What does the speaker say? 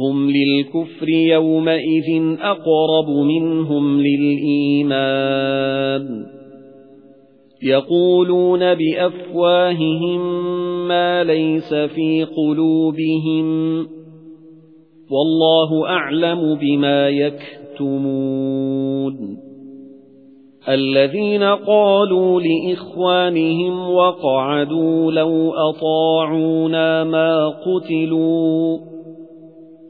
هُمْ لِلْكُفْرِ يَوْمَئِذٍ أَقْرَبُ مِنْهُمْ لِلْإِيمَانِ. يَقُولُونَ بِأَفْوَاهِهِم مَّا لَيْسَ فِي قُلُوبِهِمْ وَاللَّهُ أَعْلَمُ بِمَا يَكْتُمُونَ. الَّذِينَ قَالُوا لِإِخْوَانِهِمْ وَقَعَدُوا لَوْ أَطَاعُونَا مَا قُتِلُوا